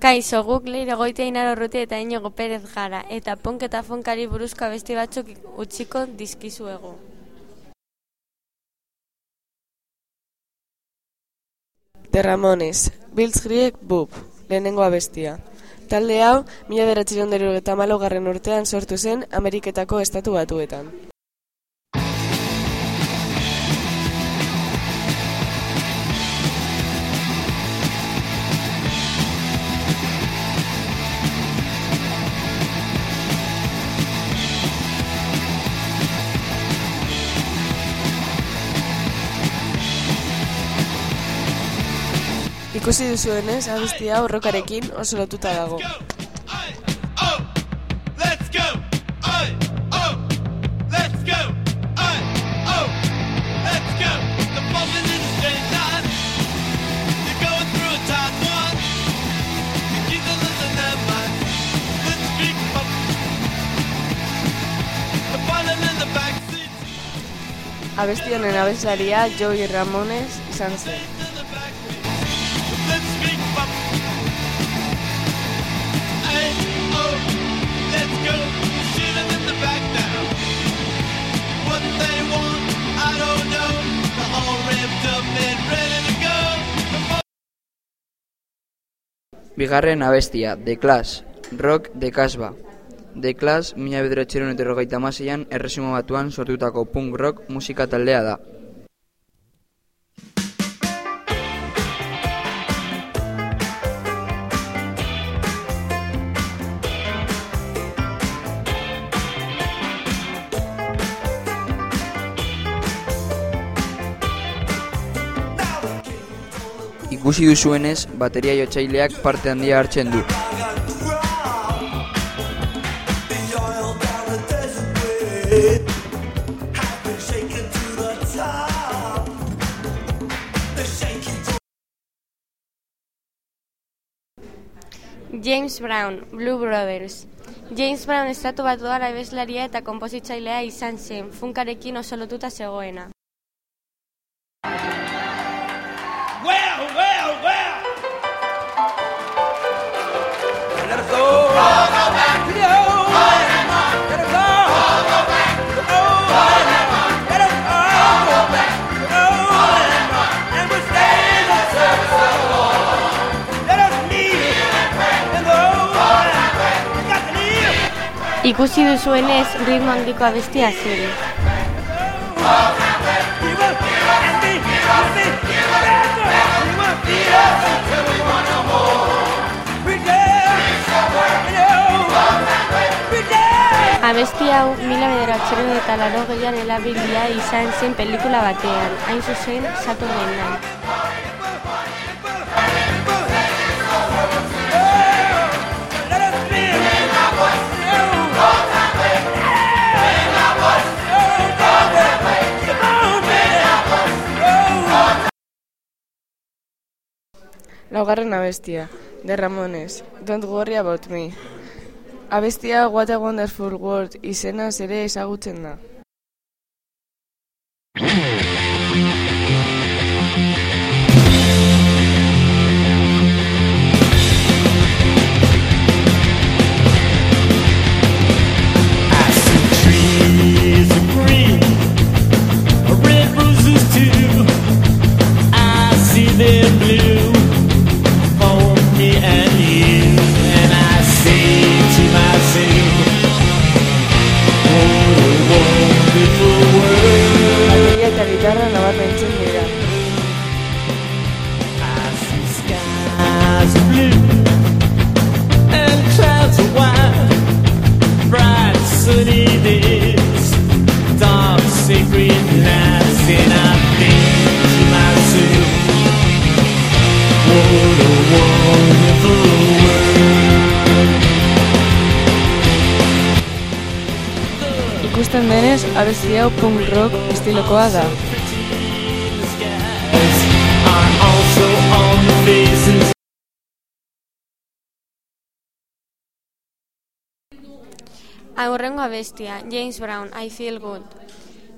Kaixo, guk leire goitea inaro urruti eta inigo perez gara, eta ponk eta fonkari buruzko abesti batzuk utziko dizkizuegu. The Ramones, Biltz Griek Bub, lehenengo abestia. Talde hau, mila beratxiron garren urtean sortu zen Ameriketako estatu batuetan. Ikusi duzuenez, abestia horrokarekin oso lotuta dago. Abestionen abeslaria Joey Ramones izan zen. Bigarren abestia, The Clash, Rock de Kasba. The Clash, mila bederatxeron eta erresuma batuan sortutako punk rock musika taldea da. Ikusi duzuenez, bateria jotzaileak parte handia hartzen du. James Brown, Blue Brothers. James Brown estatu bat doara ebezlaria eta kompozitzailea izan zen, funkarekin oso lotuta zegoena. Ikusi duzuenez ritmo handiko abestia zen. Abesti hau mila bederatxero eta laro gehian elabilia izan zen pelikula batean, hain zuzen Saturday Night. Laugarren abestia, The Ramones, Don't Worry About Me. Abestia What a Wonderful World izena ere ezagutzen da. Ikusten denez, abesti hau punk rock estilokoa da. Aurrengo abestia, James Brown, I Feel Good.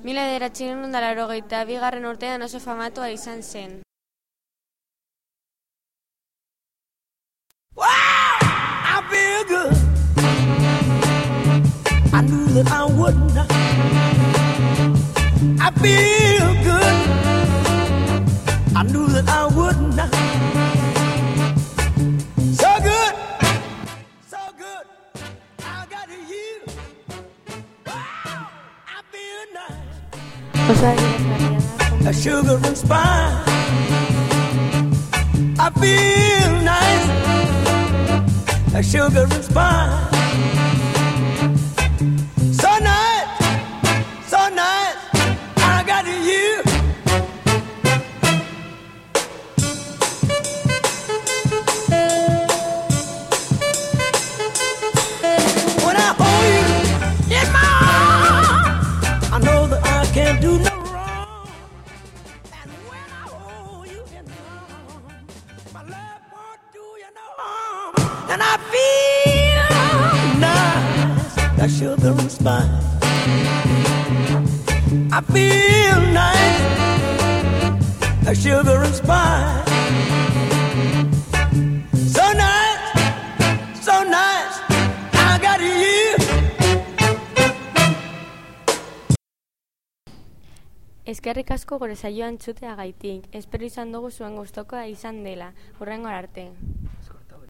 Milaederatxinen undalaro gehieta, bigarren urtean oso famatua izan zen. That I would not. I feel good. I knew that I would not. So good, so good. I got you. Wow, I feel nice. A sugar and spice. I feel nice. A sugar and spice. And I feel nice, that sugar and spice. I feel nice, that sugar and spice. So nice, so nice, I got you. Eskerrik asko gure saioa entzuteagaitik. Espero izan dugu zuen gustokoa izan dela. Hurrengo arte.